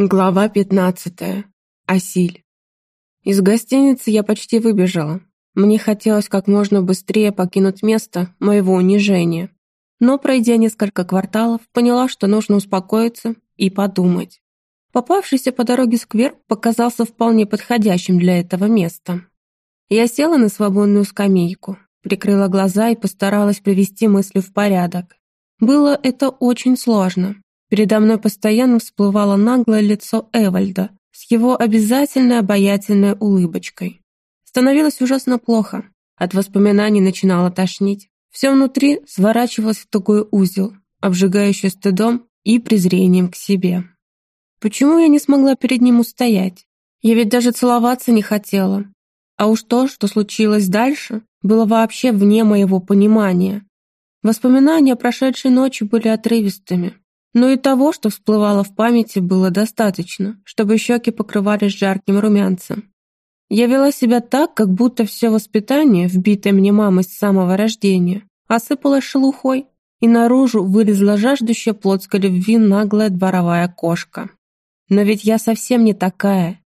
Глава 15. Асиль. Из гостиницы я почти выбежала. Мне хотелось как можно быстрее покинуть место моего унижения. Но, пройдя несколько кварталов, поняла, что нужно успокоиться и подумать. Попавшийся по дороге сквер показался вполне подходящим для этого места. Я села на свободную скамейку, прикрыла глаза и постаралась привести мысли в порядок. Было это очень сложно, Передо мной постоянно всплывало наглое лицо Эвальда с его обязательной обаятельной улыбочкой. Становилось ужасно плохо. От воспоминаний начинало тошнить. Все внутри сворачивалось в тугой узел, обжигающий стыдом и презрением к себе. Почему я не смогла перед ним устоять? Я ведь даже целоваться не хотела. А уж то, что случилось дальше, было вообще вне моего понимания. Воспоминания о прошедшей ночи были отрывистыми, но и того, что всплывало в памяти, было достаточно, чтобы щеки покрывались жарким румянцем. Я вела себя так, как будто все воспитание, вбитое мне мамой с самого рождения, осыпалось шелухой, и наружу вылезла жаждущая плотской любви наглая дворовая кошка. Но ведь я совсем не такая.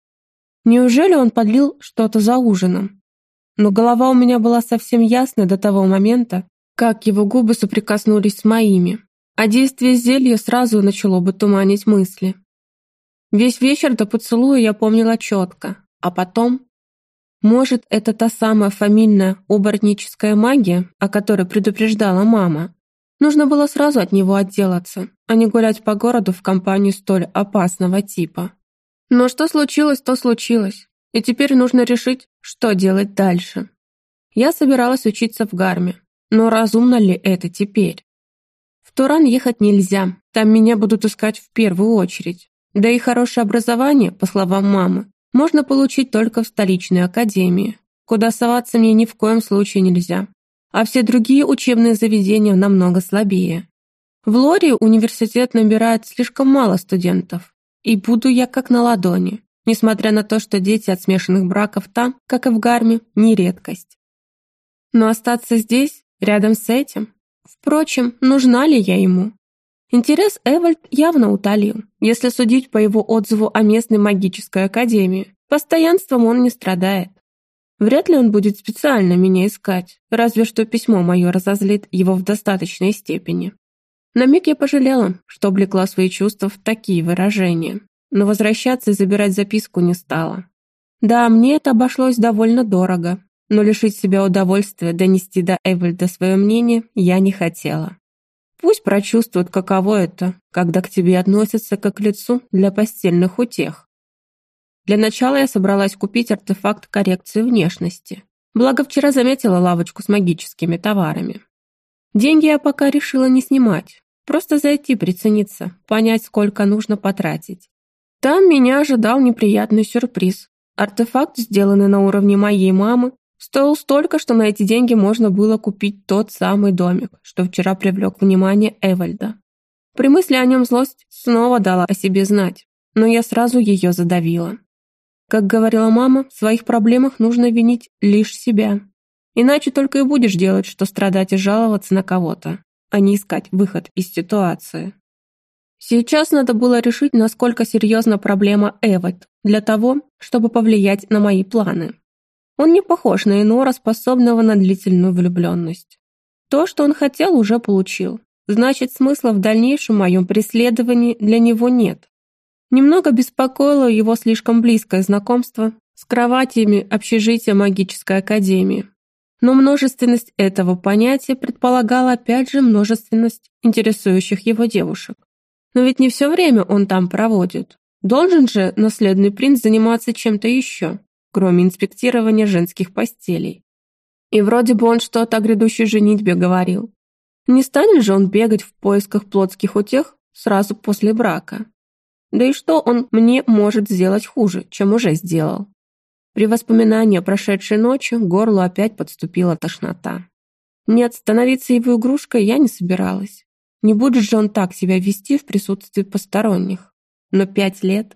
Неужели он подлил что-то за ужином? Но голова у меня была совсем ясна до того момента, как его губы соприкоснулись с моими, а действие зелья сразу начало бы туманить мысли. Весь вечер до поцелуя я помнила четко, а потом... Может, это та самая фамильная оборотническая магия, о которой предупреждала мама? Нужно было сразу от него отделаться, а не гулять по городу в компании столь опасного типа. Но что случилось, то случилось, и теперь нужно решить, что делать дальше. Я собиралась учиться в гарме, но разумно ли это теперь? В Туран ехать нельзя, там меня будут искать в первую очередь. Да и хорошее образование, по словам мамы, можно получить только в столичной академии, куда соваться мне ни в коем случае нельзя. А все другие учебные заведения намного слабее. В Лоре университет набирает слишком мало студентов, и буду я как на ладони, несмотря на то, что дети от смешанных браков там, как и в Гарме, не редкость. Но остаться здесь, рядом с этим, Впрочем, нужна ли я ему? Интерес Эвальд явно утолил, если судить по его отзыву о местной магической академии. Постоянством он не страдает. Вряд ли он будет специально меня искать, разве что письмо мое разозлит его в достаточной степени. На миг я пожалела, что облекла свои чувства в такие выражения, но возвращаться и забирать записку не стала. Да, мне это обошлось довольно дорого, но лишить себя удовольствия донести до Эвальда свое мнение я не хотела. Пусть прочувствует, каково это, когда к тебе относятся как к лицу для постельных утех. Для начала я собралась купить артефакт коррекции внешности. Благо вчера заметила лавочку с магическими товарами. Деньги я пока решила не снимать, просто зайти прицениться, понять, сколько нужно потратить. Там меня ожидал неприятный сюрприз. Артефакт, сделанный на уровне моей мамы, Стоил столько, что на эти деньги можно было купить тот самый домик, что вчера привлек внимание Эвальда. При мысли о нем злость снова дала о себе знать, но я сразу ее задавила. Как говорила мама, в своих проблемах нужно винить лишь себя. Иначе только и будешь делать, что страдать и жаловаться на кого-то, а не искать выход из ситуации. Сейчас надо было решить, насколько серьезна проблема Эвальд для того, чтобы повлиять на мои планы. Он не похож на Инора, способного на длительную влюбленность. То, что он хотел, уже получил. Значит, смысла в дальнейшем моем преследовании для него нет. Немного беспокоило его слишком близкое знакомство с кроватями общежития магической академии. Но множественность этого понятия предполагала опять же множественность интересующих его девушек. Но ведь не все время он там проводит. Должен же наследный принц заниматься чем-то еще кроме инспектирования женских постелей. И вроде бы он что-то о грядущей женитьбе говорил. Не станет же он бегать в поисках плотских утех сразу после брака? Да и что он мне может сделать хуже, чем уже сделал? При воспоминании о прошедшей ночи горлу опять подступила тошнота. Нет, становиться его игрушкой я не собиралась. Не будет же он так себя вести в присутствии посторонних. Но пять лет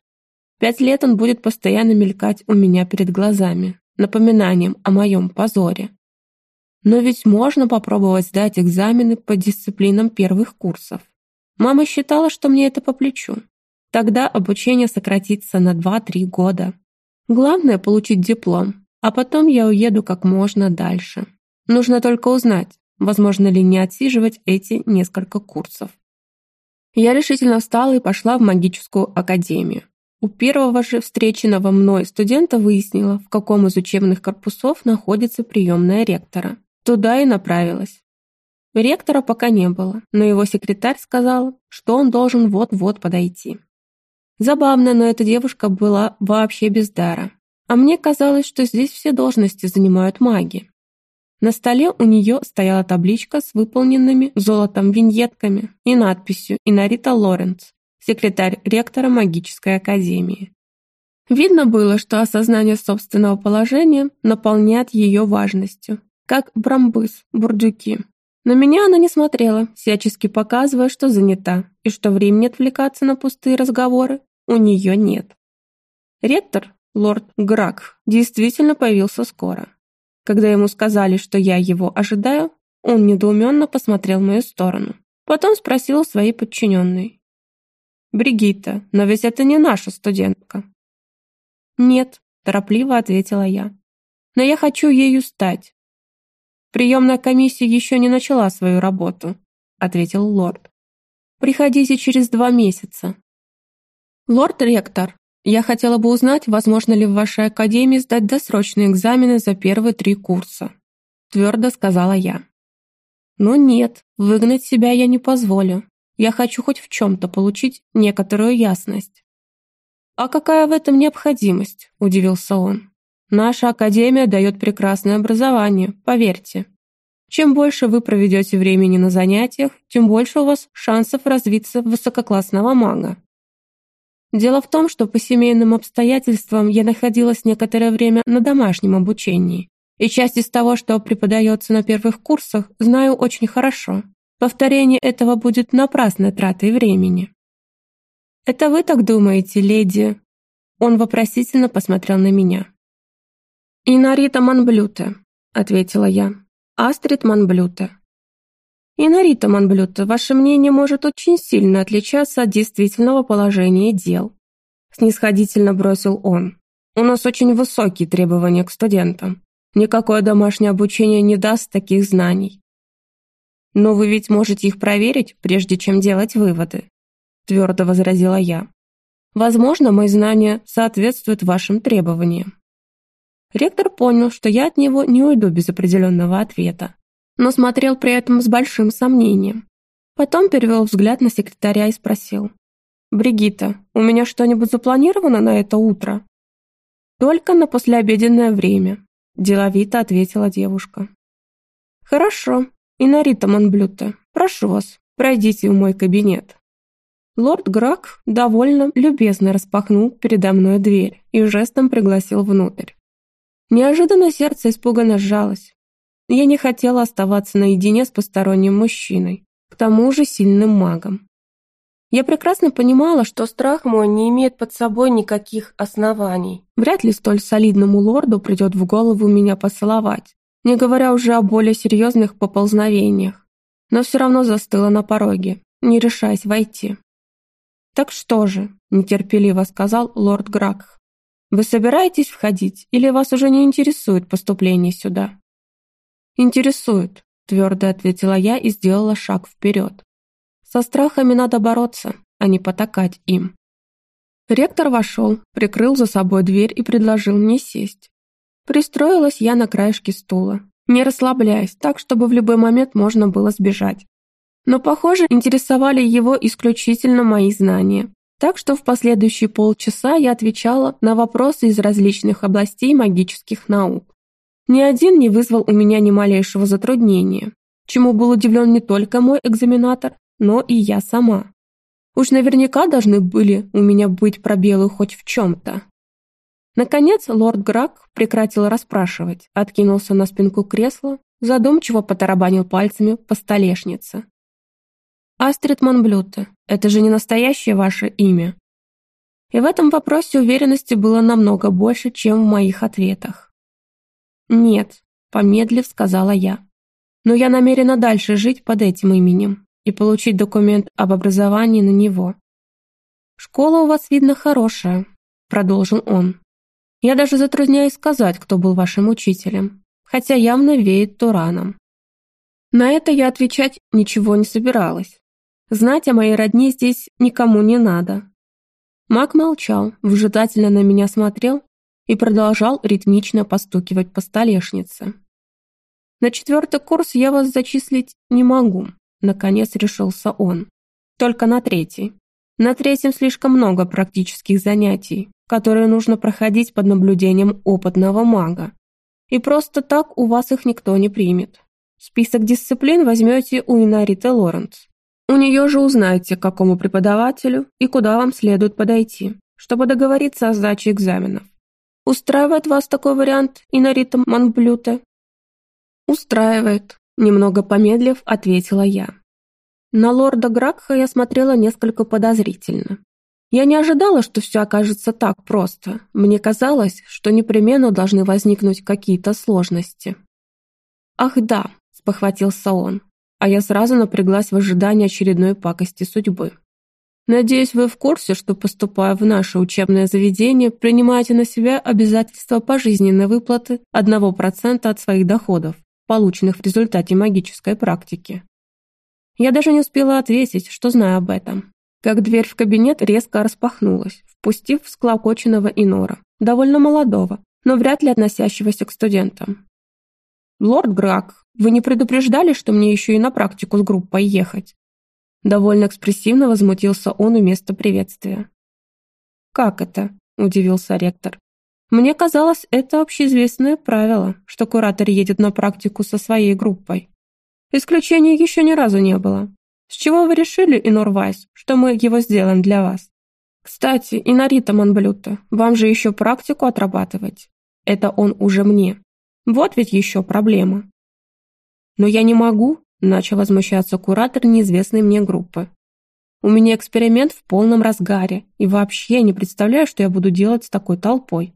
Пять лет он будет постоянно мелькать у меня перед глазами, напоминанием о моем позоре. Но ведь можно попробовать сдать экзамены по дисциплинам первых курсов. Мама считала, что мне это по плечу. Тогда обучение сократится на 2-3 года. Главное – получить диплом, а потом я уеду как можно дальше. Нужно только узнать, возможно ли не отсиживать эти несколько курсов. Я решительно встала и пошла в магическую академию. У первого же встреченного мной студента выяснила, в каком из учебных корпусов находится приемная ректора. Туда и направилась. Ректора пока не было, но его секретарь сказал, что он должен вот-вот подойти. Забавно, но эта девушка была вообще без дара. А мне казалось, что здесь все должности занимают маги. На столе у нее стояла табличка с выполненными золотом виньетками и надписью «Инарита Лоренц, секретарь ректора магической академии». Видно было, что осознание собственного положения наполняет ее важностью, как брамбыс, бурдюки. На меня она не смотрела, всячески показывая, что занята, и что времени отвлекаться на пустые разговоры у нее нет. Ректор, лорд Грак, действительно появился скоро. Когда ему сказали, что я его ожидаю, он недоуменно посмотрел в мою сторону. Потом спросил своей подчиненной. «Бригитта, но ведь это не наша студентка». «Нет», – торопливо ответила я. «Но я хочу ею стать». «Приемная комиссия еще не начала свою работу», – ответил лорд. «Приходите через два месяца». «Лорд-ректор, я хотела бы узнать, возможно ли в вашей академии сдать досрочные экзамены за первые три курса», твердо сказала я. «Но нет, выгнать себя я не позволю. Я хочу хоть в чем-то получить некоторую ясность». «А какая в этом необходимость?» – удивился он. «Наша академия дает прекрасное образование, поверьте. Чем больше вы проведете времени на занятиях, тем больше у вас шансов развиться в высококлассного мага. Дело в том, что по семейным обстоятельствам я находилась некоторое время на домашнем обучении, и часть из того, что преподается на первых курсах, знаю очень хорошо. Повторение этого будет напрасной тратой времени. «Это вы так думаете, леди?» Он вопросительно посмотрел на меня. «Инарита Манблюте», — ответила я. «Астрид Манблюте». Инарита Манблюта, ваше мнение может очень сильно отличаться от действительного положения дел. Снисходительно бросил он. У нас очень высокие требования к студентам. Никакое домашнее обучение не даст таких знаний. Но вы ведь можете их проверить, прежде чем делать выводы, твердо возразила я. Возможно, мои знания соответствуют вашим требованиям. Ректор понял, что я от него не уйду без определенного ответа, но смотрел при этом с большим сомнением. Потом перевел взгляд на секретаря и спросил. «Бригитта, у меня что-нибудь запланировано на это утро?» «Только на послеобеденное время», – деловито ответила девушка. «Хорошо. Инарита Монблюта, прошу вас, пройдите в мой кабинет». Лорд Грак довольно любезно распахнул передо мной дверь и жестом пригласил внутрь. Неожиданно сердце испуганно сжалось. Я не хотела оставаться наедине с посторонним мужчиной, к тому же сильным магом. Я прекрасно понимала, что страх мой не имеет под собой никаких оснований. Вряд ли столь солидному лорду придет в голову меня поцеловать, не говоря уже о более серьезных поползновениях. Но все равно застыла на пороге, не решаясь войти. «Так что же?» – нетерпеливо сказал лорд Гракх. «Вы собираетесь входить, или вас уже не интересует поступление сюда?» «Интересует», – твердо ответила я и сделала шаг вперед. «Со страхами надо бороться, а не потакать им». Ректор вошел, прикрыл за собой дверь и предложил мне сесть. Пристроилась я на краешке стула, не расслабляясь, так, чтобы в любой момент можно было сбежать. Но, похоже, интересовали его исключительно мои знания. Так что в последующие полчаса я отвечала на вопросы из различных областей магических наук. Ни один не вызвал у меня ни малейшего затруднения, чему был удивлен не только мой экзаменатор, но и я сама. Уж наверняка должны были у меня быть пробелы хоть в чем-то. Наконец лорд Грак прекратил расспрашивать, откинулся на спинку кресла, задумчиво потарабанил пальцами по столешнице. «Астрид Монблюте, это же не настоящее ваше имя?» И в этом вопросе уверенности было намного больше, чем в моих ответах. «Нет», — помедлив сказала я. «Но я намерена дальше жить под этим именем и получить документ об образовании на него». «Школа у вас, видно, хорошая», — продолжил он. «Я даже затрудняюсь сказать, кто был вашим учителем, хотя явно веет Тураном». На это я отвечать ничего не собиралась. Знать о моей родне здесь никому не надо. Мак молчал, выжидательно на меня смотрел и продолжал ритмично постукивать по столешнице. «На четвертый курс я вас зачислить не могу», — наконец решился он. «Только на третий. На третьем слишком много практических занятий, которые нужно проходить под наблюдением опытного мага. И просто так у вас их никто не примет. Список дисциплин возьмете у Инариты Лоренц. У нее же узнаете, к какому преподавателю и куда вам следует подойти, чтобы договориться о сдаче экзаменов. Устраивает вас такой вариант, Инарита Манблюте? Устраивает, немного помедлив, ответила я. На лорда Гракха я смотрела несколько подозрительно. Я не ожидала, что все окажется так просто. Мне казалось, что непременно должны возникнуть какие-то сложности. «Ах да», — спохватился он, а я сразу напряглась в ожидании очередной пакости судьбы. «Надеюсь, вы в курсе, что, поступая в наше учебное заведение, принимаете на себя обязательства пожизненной выплаты 1% от своих доходов, полученных в результате магической практики. Я даже не успела ответить, что знаю об этом. Как дверь в кабинет резко распахнулась, впустив всклокоченного Инора, довольно молодого, но вряд ли относящегося к студентам. «Лорд Грак, вы не предупреждали, что мне еще и на практику с группой ехать?» Довольно экспрессивно возмутился он вместо приветствия. «Как это?» – удивился ректор. «Мне казалось, это общеизвестное правило, что куратор едет на практику со своей группой. Исключений еще ни разу не было. С чего вы решили, Инор Вайс, что мы его сделаем для вас? Кстати, Инорита Монблюта, вам же еще практику отрабатывать. Это он уже мне. Вот ведь еще проблема. Но я не могу, начал возмущаться куратор неизвестной мне группы. У меня эксперимент в полном разгаре, и вообще не представляю, что я буду делать с такой толпой.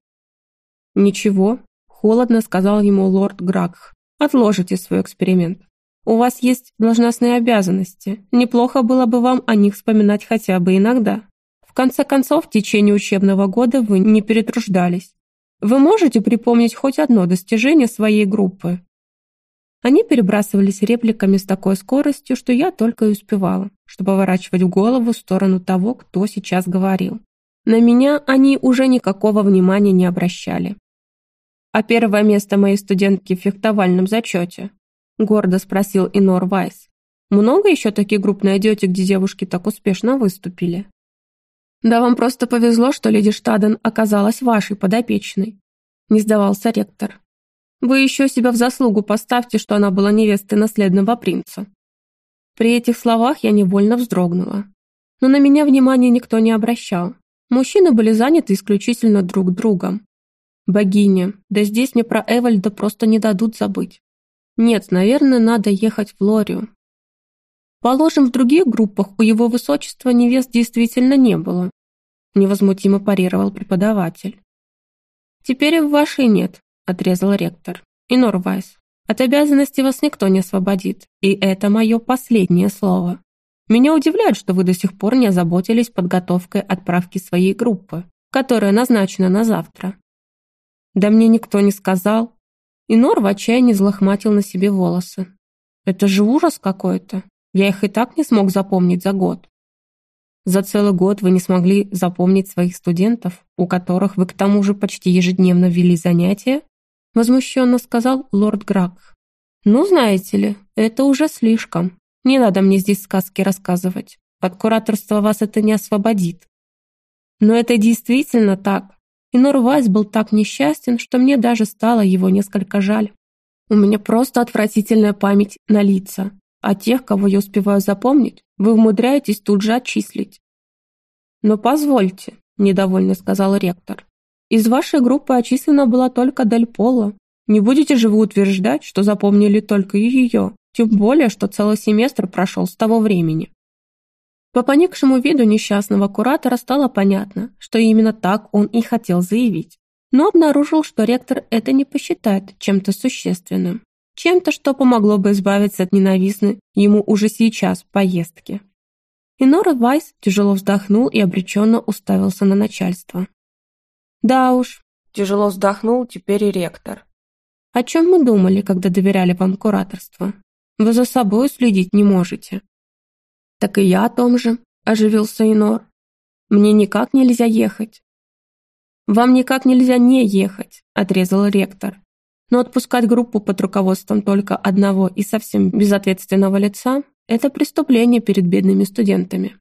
Ничего, холодно сказал ему лорд Гракх. Отложите свой эксперимент. У вас есть должностные обязанности. Неплохо было бы вам о них вспоминать хотя бы иногда. В конце концов, в течение учебного года вы не перетруждались. Вы можете припомнить хоть одно достижение своей группы? Они перебрасывались репликами с такой скоростью, что я только и успевала, чтобы поворачивать голову в сторону того, кто сейчас говорил. На меня они уже никакого внимания не обращали. А первое место моей студентки в фехтовальном зачете гордо спросил Инор Вайс. «Много еще таких групп найдете, где девушки так успешно выступили?» «Да вам просто повезло, что леди Штаден оказалась вашей подопечной», не сдавался ректор. «Вы еще себя в заслугу поставьте, что она была невестой наследного принца». При этих словах я невольно вздрогнула. Но на меня внимания никто не обращал. Мужчины были заняты исключительно друг другом. Богиня, да здесь мне про Эвальда просто не дадут забыть. Нет, наверное, надо ехать в Лорию. Положим, в других группах у его высочества невест действительно не было. Невозмутимо парировал преподаватель. Теперь и в вашей нет, отрезал ректор. И Норвайс, от обязанности вас никто не освободит, и это мое последнее слово. Меня удивляет, что вы до сих пор не озаботились подготовкой отправки своей группы, которая назначена на завтра. Да мне никто не сказал, и Нор в отчаянии взлохматил на себе волосы. «Это же ужас какой-то. Я их и так не смог запомнить за год». «За целый год вы не смогли запомнить своих студентов, у которых вы к тому же почти ежедневно вели занятия?» Возмущенно сказал лорд Грак. «Ну, знаете ли, это уже слишком. Не надо мне здесь сказки рассказывать. От кураторства вас это не освободит». «Но это действительно так. И Норвайс был так несчастен, что мне даже стало его несколько жаль. У меня просто отвратительная память на лица, а тех, кого я успеваю запомнить, вы умудряетесь тут же отчислить. «Но позвольте», – недовольно сказал ректор. «Из вашей группы отчислена была только Дель Поло. Не будете же вы утверждать, что запомнили только ее, тем более, что целый семестр прошел с того времени». По поникшему виду несчастного куратора стало понятно, что именно так он и хотел заявить, но обнаружил, что ректор это не посчитает чем-то существенным, чем-то, что помогло бы избавиться от ненавистной ему уже сейчас поездки. И Нора Вайс тяжело вздохнул и обреченно уставился на начальство. «Да уж», — тяжело вздохнул теперь и ректор. «О чем мы думали, когда доверяли вам кураторство? Вы за собой следить не можете». «Так и я о том же», — оживился Инор. «Мне никак нельзя ехать». «Вам никак нельзя не ехать», — отрезал ректор. «Но отпускать группу под руководством только одного и совсем безответственного лица — это преступление перед бедными студентами.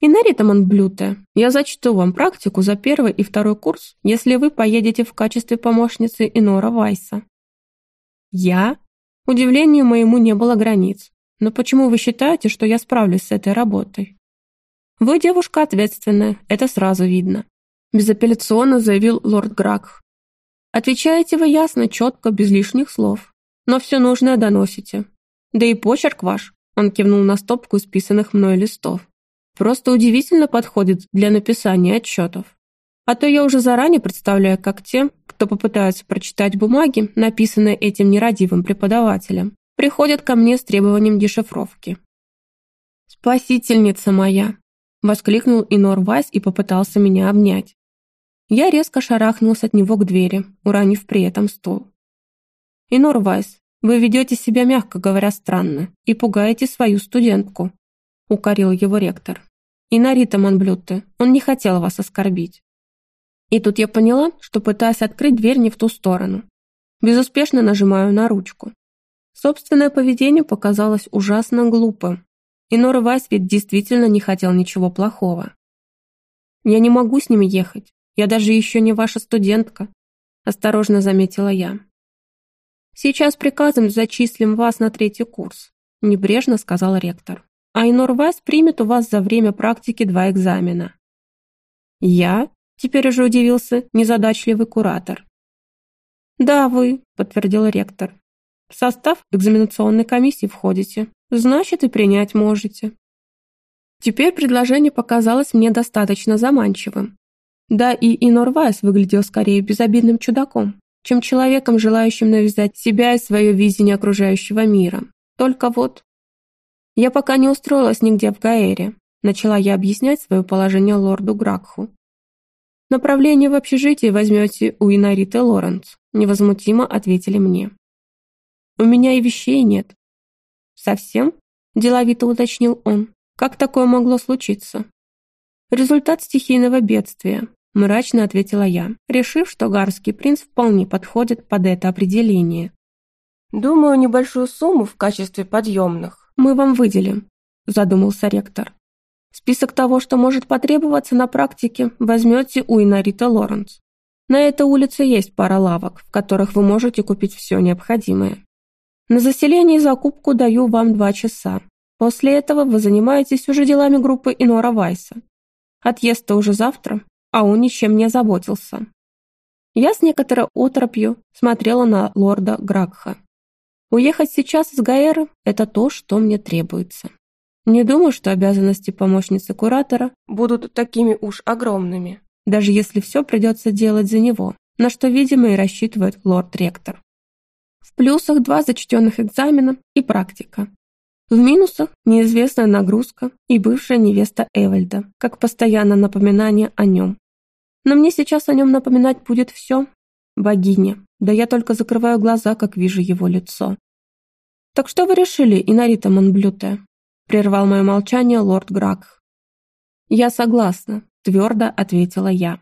Инарита Монблюте, я зачту вам практику за первый и второй курс, если вы поедете в качестве помощницы Инора Вайса. Я? Удивлению моему не было границ. Но почему вы считаете, что я справлюсь с этой работой? Вы девушка ответственная, это сразу видно. Безапелляционно заявил лорд Гракх. Отвечаете вы ясно, четко, без лишних слов. Но все нужное доносите. Да и почерк ваш, он кивнул на стопку исписанных мной листов просто удивительно подходит для написания отчетов. А то я уже заранее представляю, как те, кто попытается прочитать бумаги, написанные этим нерадивым преподавателем, приходят ко мне с требованием дешифровки. «Спасительница моя!» — воскликнул Инор Вайс и попытался меня обнять. Я резко шарахнулся от него к двери, уронив при этом стул. «Инор Вайс, вы ведете себя, мягко говоря, странно и пугаете свою студентку», — укорил его ректор. И Нарита Монблютте, он не хотел вас оскорбить. И тут я поняла, что пытаюсь открыть дверь не в ту сторону. Безуспешно нажимаю на ручку. Собственное поведение показалось ужасно глупым. И Нора Вайс ведь действительно не хотел ничего плохого. «Я не могу с ними ехать. Я даже еще не ваша студентка», – осторожно заметила я. «Сейчас приказом зачислим вас на третий курс», – небрежно сказал ректор. Айнор Вайс примет у вас за время практики два экзамена. Я? Теперь уже удивился незадачливый куратор. Да, вы, подтвердил ректор. В состав экзаменационной комиссии входите, значит и принять можете. Теперь предложение показалось мне достаточно заманчивым. Да и Инор Вайс выглядел скорее безобидным чудаком, чем человеком, желающим навязать себя и свое видение окружающего мира. Только вот «Я пока не устроилась нигде в Гаэре», начала я объяснять свое положение лорду Гракху. «Направление в общежитие возьмете у Инариты Лоренц», невозмутимо ответили мне. «У меня и вещей нет». «Совсем?» – деловито уточнил он. «Как такое могло случиться?» «Результат стихийного бедствия», – мрачно ответила я, решив, что гарский принц вполне подходит под это определение. «Думаю, небольшую сумму в качестве подъемных мы вам выделим», – задумался ректор. «Список того, что может потребоваться на практике, возьмете у Инарита Лоренс. На этой улице есть пара лавок, в которых вы можете купить все необходимое. На заселение и закупку даю вам два часа. После этого вы занимаетесь уже делами группы Инора Вайса. Отъезд-то уже завтра, а он ничем не озаботился». Я с некоторой отропью смотрела на лорда Гракха. Уехать сейчас из Гаэры – это то, что мне требуется. Не думаю, что обязанности помощницы куратора будут такими уж огромными, даже если все придется делать за него, на что, видимо, и рассчитывает лорд-ректор. В плюсах два зачтенных экзамена и практика. В минусах неизвестная нагрузка и бывшая невеста Эвальда, как постоянное напоминание о нем. Но мне сейчас о нем напоминать будет все, Богиня, да я только закрываю глаза, как вижу его лицо. «Так что вы решили, Инарита Монблюте?» прервал мое молчание лорд Гракх. «Я согласна», — твердо ответила я.